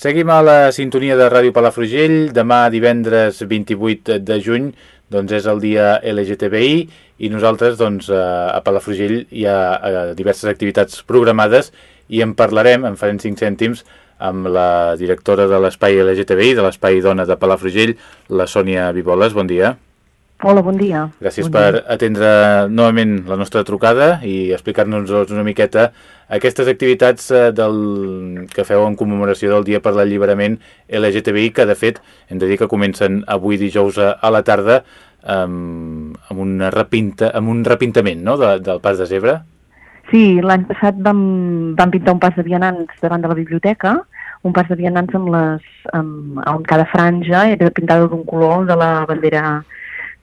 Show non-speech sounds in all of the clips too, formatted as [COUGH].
Seguim a la sintonia de Ràdio Palafrugell. Demà, divendres 28 de juny, doncs és el dia LGTBI i nosaltres doncs, a Palafrugell hi ha diverses activitats programades i en parlarem, en farem 5 cèntims, amb la directora de l'Espai LGTBI, de l'Espai Dona de Palafrugell, la Sònia Viboles. Bon dia. Hola, bon dia. Gràcies bon per dia. atendre novament la nostra trucada i explicar-nos una miqueta aquestes activitats eh, del, que feu en commemoració del Dia per l'Alliberament LGTBI, que de fet hem de dir que comencen avui dijous a, a la tarda amb, amb, una repinta, amb un repintament no? de, del pas de zebra. Sí, l'any passat vam, vam pintar un pas de vianants davant de la biblioteca, un pas de vianants amb les, amb, on cada franja era pintada d'un color de la bandera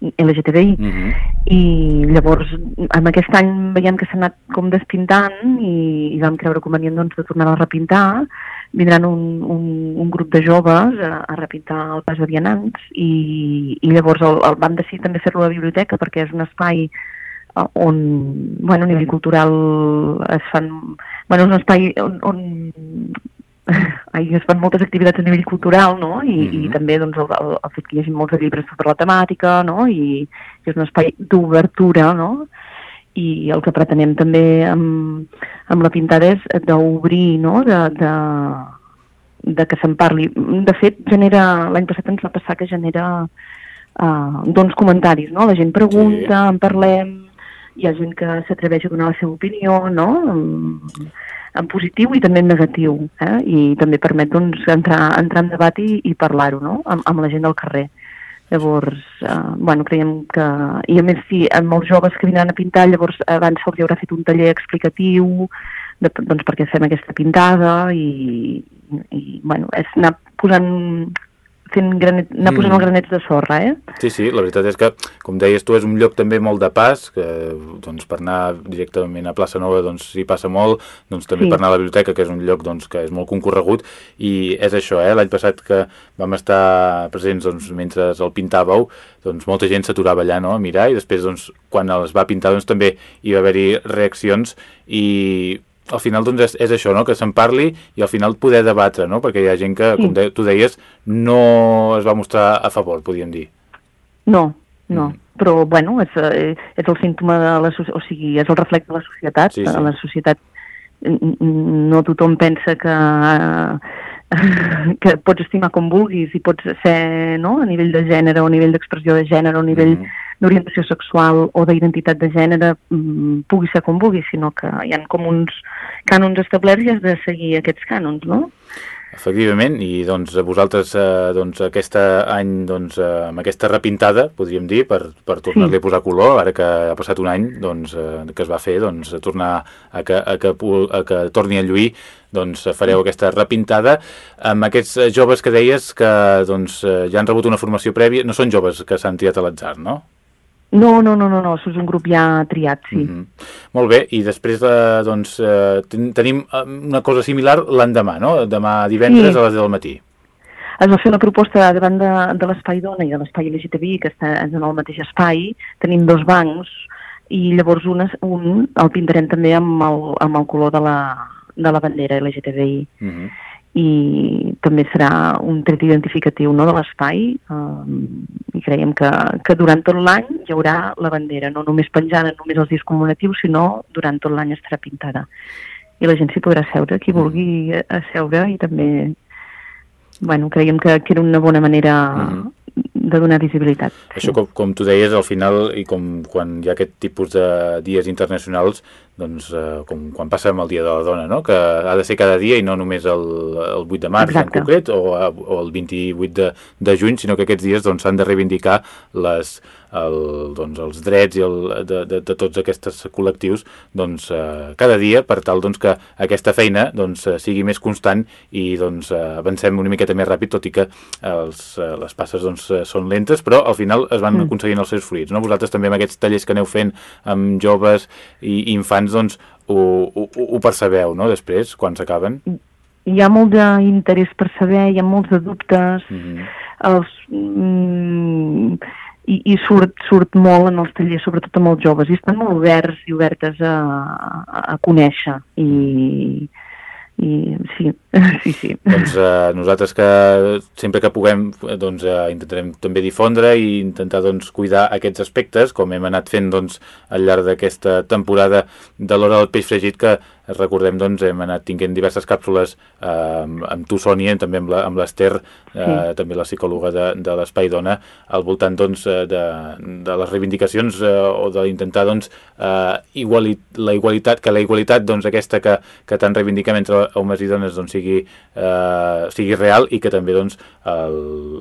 LGTBI. Mm -hmm. I llavors, amb aquest any veiem que s'ha anat com despintant i, i vam creure convenient doncs, de tornar a repintar. Vindran un, un, un grup de joves a, a repintar el pas de vianants i, i llavors el, el, vam decidir també fer-lo a la biblioteca perquè és un espai eh, on, bueno, a nivell cultural es fan... Bueno, és un espai on, on Ai, es fan moltes activitats a nivell cultural, no? I, mm -hmm. i també doncs, el, el, el fet que hi hagi molts llibres sobre la temàtica, no? I, i és un espai d'obertura, no? I el que pretenem també amb, amb la pintada és d'obrir, no? De, de, de que se'n parli. De fet, genera l'any passat ens va passar que genera uh, doncs comentaris, no? La gent pregunta, sí. en parlem, hi ha gent que s'atreveix a donar la seva opinió, no? En positiu i també en negatiu, eh? i també permet doncs, entrar, entrar en debat i, i parlar-ho no? amb, amb la gent del carrer. Llavors, eh, bueno, creiem que... I a més, sí, amb molts joves que vindran a pintar, llavors abans se'ls haurà fet un taller explicatiu de, doncs, perquè fem aquesta pintada i, i bueno, és anar posant fent granet, anar posant mm. granets de sorra, eh? Sí, sí, la veritat és que, com deies tu, és un lloc també molt de pas, que doncs, per anar directament a Plaça Nova doncs, s'hi passa molt, doncs també sí. per anar a la biblioteca, que és un lloc doncs, que és molt concorregut, i és això, eh? l'any passat que vam estar presents doncs, mentre el pintàveu, doncs molta gent s'aturava allà no? a mirar, i després doncs, quan els va pintar doncs, també hi va haver-hi reaccions, i al final doncs, és, és això, no? que se'n parli i al final poder debatre, no? perquè hi ha gent que, com de, tu deies, no es va mostrar a favor, podríem dir. No, no, mm. però bueno, és, eh, és el símptoma de la o sigui, és el reflex de la societat. Sí, sí. La societat no tothom pensa que [LAUGHS] que pots estimar com vulguis i pots ser no? a nivell de gènere o a nivell d'expressió de gènere o a nivell mm. D'orientació sexual o d'identitat de gènere mm, pugui ser com vulgui, sinó que hi han com uns cànons establerts i has de seguir aquests cànons, no? Efectivament, i doncs vosaltres eh, doncs, aquest any doncs, eh, amb aquesta repintada, podríem dir, per, per tornar-li sí. a posar color, ara que ha passat un any doncs, eh, que es va fer, doncs, a tornar a que, a que, a que torni a lluir, doncs fareu aquesta repintada amb aquests joves que deies que doncs, ja han rebut una formació prèvia, no són joves que s'han tirat a l'atzar, no? No, no, no, no, no, això és un grup ja triat, sí. Mm -hmm. Molt bé, i després eh, doncs, eh, ten tenim una cosa similar l'endemà, no? Demà divendres sí. a les 10 del matí. Es va fer una proposta davant de, de l'Espai Dona i de l'Espai LGTBI, que està en el mateix espai, tenim dos bancs, i llavors un, un el pintarem també amb el, amb el color de la, de la bandera LGTBI. Mm -hmm i també serà un tret identificatiu no, de l'espai eh, i creiem que, que durant tot l'any hi haurà la bandera, no només penjada només els dies commemoratius, sinó durant tot l'any estarà pintada. I la gent s'hi podrà seure, qui vulgui asseure i també bueno, creiem que, que era una bona manera mm -hmm de donar visibilitat. Això, sí. com, com tu deies, al final, i com quan hi ha aquest tipus de dies internacionals, doncs, eh, com quan passa amb el Dia de la Dona, no? que ha de ser cada dia i no només el, el 8 de març Exacte. en concret o, o el 28 de, de juny, sinó que aquests dies doncs, s'han doncs, de reivindicar les, el, doncs, els drets i el, de, de, de tots aquests col·lectius doncs, eh, cada dia per tal doncs, que aquesta feina doncs, eh, sigui més constant i doncs, eh, avancem una miqueta més ràpid, tot i que els, eh, les passes doncs, són lentes, però al final es van mm. aconseguint els seus fruits. No? Vosaltres també amb aquests tallers que aneu fent amb joves i, i infants doncs, ho, ho, ho percebeu, no?, després, quan s'acaben? Hi ha molt d'interès per saber, hi ha molts de dubtes, mm -hmm. els, mm, i, i surt, surt molt en els tallers, sobretot amb els joves, i estan molt oberts i obertes a, a, a conèixer, i, i sí, [LAUGHS] Sí, sí. Doncs eh, nosaltres que sempre que puguem doncs, eh, intentarem també difondre i intentar doncs, cuidar aquests aspectes, com hem anat fent doncs, al llarg d'aquesta temporada de l'hora del peix fregit, que recordem, doncs, hem anat tinguent diverses càpsules eh, amb tu, Sònia, també amb l'Ester, eh, sí. també la psicòloga de, de l'Espai Dona, al voltant doncs, eh, de, de les reivindicacions eh, o d'intentar doncs, eh, iguali, la igualitat, que la igualitat doncs, aquesta que, que tant reivindiquem entre homes i dones doncs, sigui, eh, sigui real i que també doncs, el,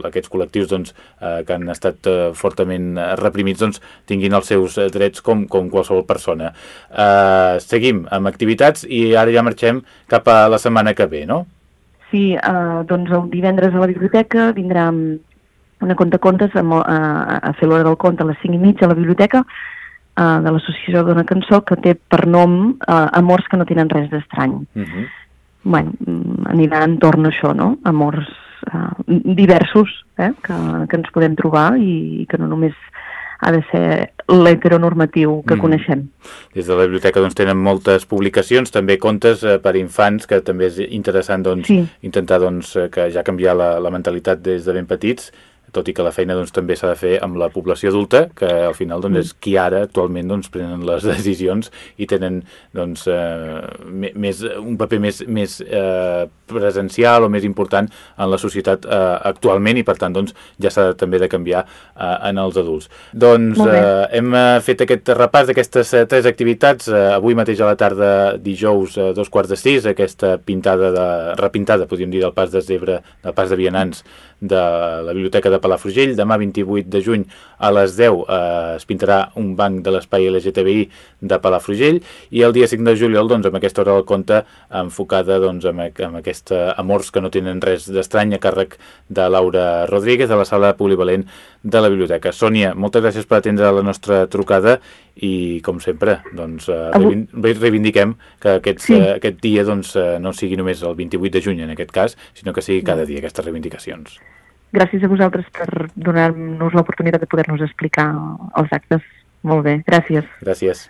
aquests col·lectius doncs, eh, que han estat eh, fortament reprimits doncs, tinguin els seus drets com, com qualsevol persona. Eh, seguim amb activitats i ara ja marxem cap a la setmana que ve, no? Sí, eh, doncs el divendres a la biblioteca vindrà una conta contes a, a, a fer l'hora del conte a les 5 i mitja a la biblioteca eh, de l'Associació d'una cançó que té per nom eh, Amors que no tenen res d'estrany. Uh mhm. -huh. bueno, mm, anirà entorn a això, no? Amors eh, diversos eh? que, que ens podem trobar i, i que no només ha de ser l'heteronormatiu que mm. coneixem. Des de la biblioteca doncs, tenen moltes publicacions, també contes eh, per infants, que també és interessant doncs, sí. intentar doncs, eh, que ja canviar la, la mentalitat des de ben petits tot i que la feina doncs, també s'ha de fer amb la població adulta, que al final doncs, és qui ara actualment doncs, prenen les [LAUGHS] decisions i tenen doncs, eh, més, un paper més, més eh, presencial o més important en la societat eh, actualment i per tant doncs, ja s'ha també de canviar eh, en els adults. Doncs eh, hem eh, fet aquest repàs d'aquestes eh, tres activitats, eh, avui mateix a la tarda dijous a eh, dos quarts de sis, aquesta pintada de, repintada, podríem dir, del pas de Zebre, del pas de Vianants de la Biblioteca de Palafrugell. Demà 28 de juny a les 10 eh, es pintarà un banc de l'espai LGTBI de Palafrugell i el dia 5 de juliol doncs, amb aquesta hora del conte enfocada doncs, amb, amb aquests amors que no tenen res d'estrany a càrrec de Laura Rodríguez de la sala polivalent de la biblioteca. Sònia, moltes gràcies per atendre la nostra trucada i com sempre doncs, eh, reivindiquem que aquests, sí. eh, aquest dia doncs, eh, no sigui només el 28 de juny en aquest cas, sinó que sigui cada dia aquestes reivindicacions. Gràcies a vosaltres per donar-nos l'oportunitat de poder-nos explicar els actes. Molt bé, gràcies. Gràcies.